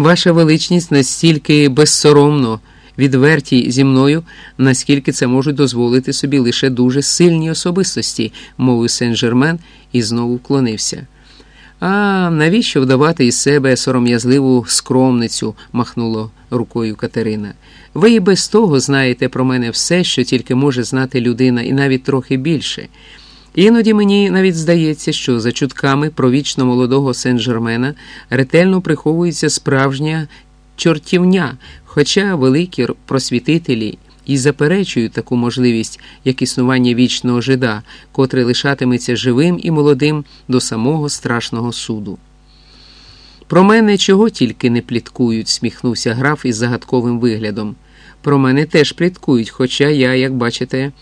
Ваша величність настільки безсоромно відверті зі мною, наскільки це можуть дозволити собі лише дуже сильні особистості, мовив Сен-Жермен і знову вклонився. А навіщо вдавати із себе сором'язливу скромницю? махнула рукою Катерина. Ви і без того знаєте про мене все, що тільки може знати людина, і навіть трохи більше. Іноді мені навіть здається, що за чутками про вічно молодого Сен-Жермена ретельно приховується справжня чортівня, хоча великі просвітителі і заперечують таку можливість, як існування вічного жида, котрий лишатиметься живим і молодим до самого страшного суду. Про мене чого тільки не пліткують, сміхнувся граф із загадковим виглядом. Про мене теж пліткують, хоча я, як бачите,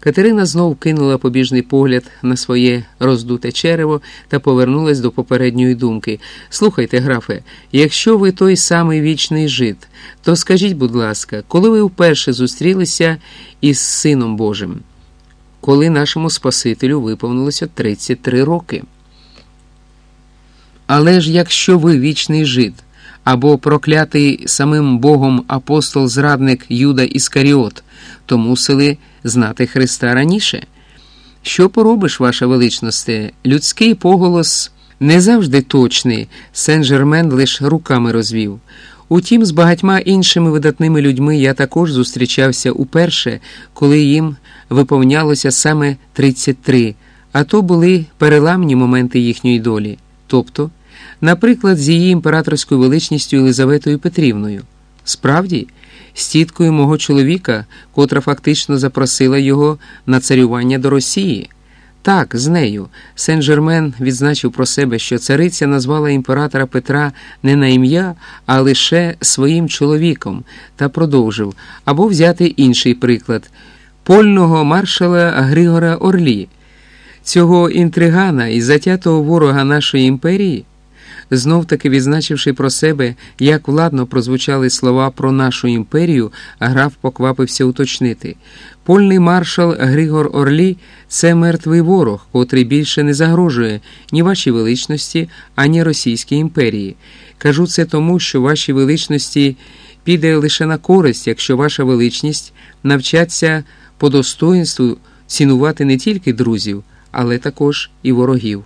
Катерина знов кинула побіжний погляд на своє роздуте черево та повернулась до попередньої думки. Слухайте, графе, якщо ви той самий вічний жит, то скажіть, будь ласка, коли ви вперше зустрілися із Сином Божим? Коли нашому Спасителю виповнилося 33 роки? Але ж якщо ви вічний жит, або проклятий самим Богом апостол зрадник Юда Іскаріот, то мусили знати Христа раніше. Що поробиш, ваша величносте? Людський поголос не завжди точний, Сен Жермен лише руками розвів. Утім, з багатьма іншими видатними людьми я також зустрічався уперше, коли їм виповнялося саме 33, а то були переламні моменти їхньої долі. Тобто, наприклад, з її імператорською величністю Єлизаветою Петрівною. Справді, з тіткою мого чоловіка, котра фактично запросила його на царювання до Росії. Так, з нею. Сен-Жермен відзначив про себе, що цариця назвала імператора Петра не на ім'я, а лише своїм чоловіком, та продовжив або взяти інший приклад польного маршала Григора Орлі, цього інтригана і затятого ворога нашої імперії знов таки відзначивши про себе, як владно прозвучали слова про нашу імперію, граф поквапився уточнити. Польний маршал Григор Орлі це мертвий ворог, котрий більше не загрожує ні вашій величності, ані Російській імперії. Кажу це тому, що вашій величності піде лише на користь, якщо ваша величність навчаться по достоинству цінувати не тільки друзів, але також і ворогів.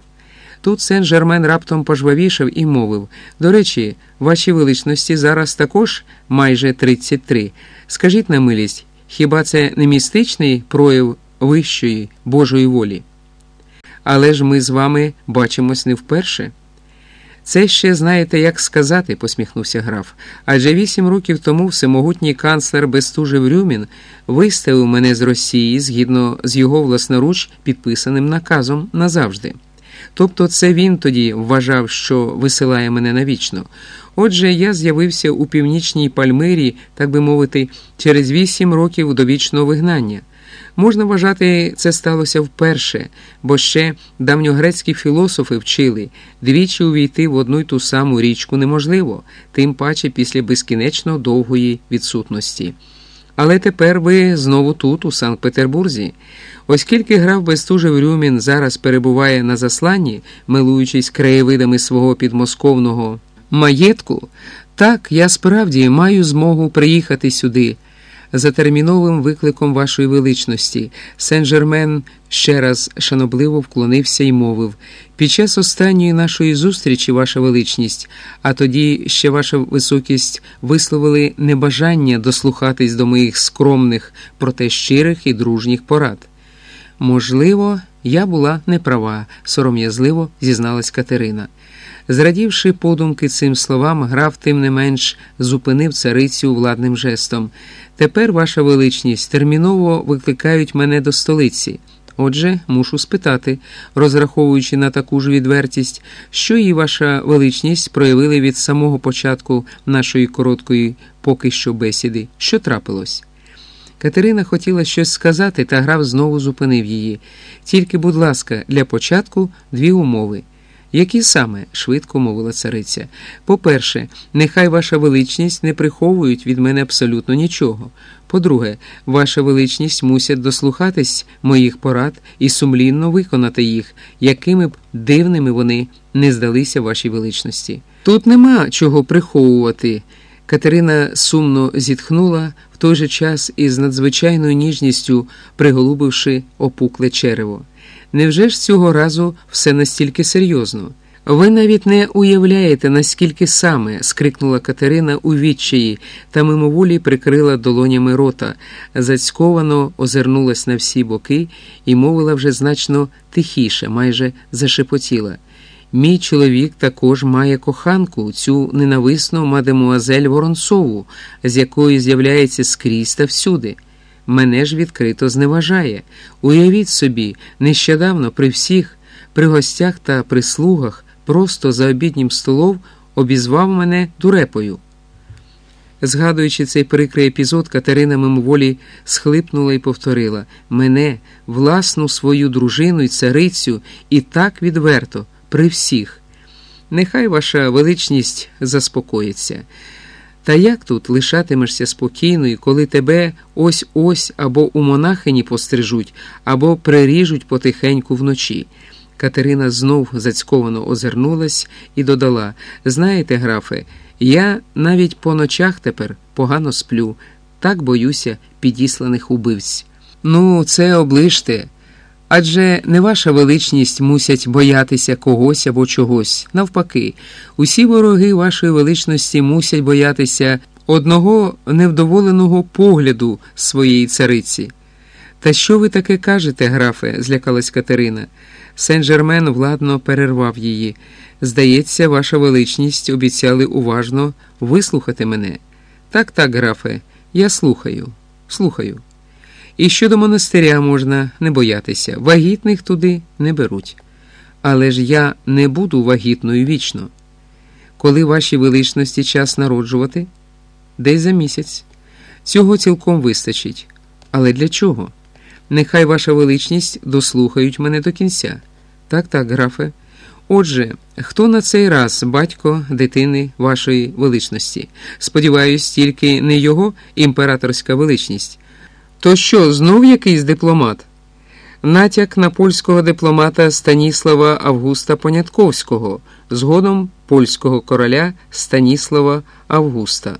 Тут сен Жермен раптом пожвавішав і мовив до речі, вашій величності зараз також майже 33. Скажіть на милість, хіба це не містичний прояв вищої Божої волі? Але ж ми з вами бачимось не вперше. Це ще знаєте, як сказати, посміхнувся граф. Адже вісім років тому всемогутній канцлер Бестужев Рюмін виставив мене з Росії згідно з його власноруч підписаним наказом назавжди. Тобто це він тоді вважав, що висилає мене навічно. Отже, я з'явився у північній Пальмирі, так би мовити, через вісім років до вічного вигнання. Можна вважати, це сталося вперше, бо ще давньогрецькі філософи вчили двічі увійти в одну й ту саму річку неможливо, тим паче після безкінечно довгої відсутності. Але тепер ви знову тут, у Санкт Петербурзі. Оскільки граф Бестужев Рюмін зараз перебуває на засланні, милуючись краєвидами свого підмосковного маєтку, так я справді маю змогу приїхати сюди. За терміновим викликом вашої величності, Сен-Жермен ще раз шанобливо вклонився і мовив під час останньої нашої зустрічі, ваша величність, а тоді ще ваша високість висловили небажання дослухатись до моїх скромних, проте щирих і дружніх порад. Можливо, я була неправа, сором'язливо зізналась Катерина. Зрадівши подумки цим словам, граф тим не менш зупинив царицю владним жестом. Тепер, ваша величність, терміново викликають мене до столиці. Отже, мушу спитати, розраховуючи на таку ж відвертість, що і ваша величність проявили від самого початку нашої короткої поки що бесіди, що трапилось. Катерина хотіла щось сказати, та граф знову зупинив її. Тільки, будь ласка, для початку дві умови. Які саме? швидко мовила цариця. По-перше, нехай ваша величність не приховують від мене абсолютно нічого. По-друге, ваша величність мусять дослухатись моїх порад і сумлінно виконати їх, якими б дивними вони не здалися вашій величності. Тут нема чого приховувати. Катерина сумно зітхнула в той же час із надзвичайною ніжністю приголубивши опукле черево. Невже ж цього разу все настільки серйозно? Ви навіть не уявляєте, наскільки саме, скрикнула Катерина у відчаї та мимоволі прикрила долонями рота, зацьковано озирнулась на всі боки і мовила вже значно тихіше, майже зашепотіла. Мій чоловік також має коханку, цю ненависну мадемуазель Воронцову, з якою з'являється скрізь та всюди. Мене ж відкрито зневажає. Уявіть собі, нещодавно при всіх, при гостях та прислугах, просто за обіднім столом обізвав мене дурепою. Згадуючи цей прикрий епізод, Катерина мимоволі схлипнула і повторила мене, власну свою дружину і царицю, і так відверто при всіх. Нехай ваша величність заспокоїться. Та як тут лишатимешся спокійною, коли тебе ось ось або у монахині пострижуть, або приріжуть потихеньку вночі? Катерина знов зацьковано озирнулась і додала: Знаєте, графе, я навіть по ночах тепер погано сплю, так боюся підісланих убивць. Ну, це оближте. Адже не ваша величність мусять боятися когось або чогось. Навпаки, усі вороги вашої величності мусять боятися одного невдоволеного погляду своєї цариці. Та що ви таке кажете, графе? злякалась Катерина. Сен-Жермен владно перервав її. Здається, ваша величність обіцяли уважно вислухати мене. Так, так, графе, я слухаю, слухаю. І щодо монастиря можна не боятися, вагітних туди не беруть. Але ж я не буду вагітною вічно. Коли вашій величності час народжувати? Десь за місяць. Цього цілком вистачить. Але для чого? Нехай ваша величність дослухають мене до кінця. Так, так, графе. Отже, хто на цей раз батько дитини вашої величності? Сподіваюсь, тільки не його імператорська величність. То що, знов якийсь дипломат? Натяк на польського дипломата Станіслава Августа Понятковського, згодом польського короля Станіслава Августа.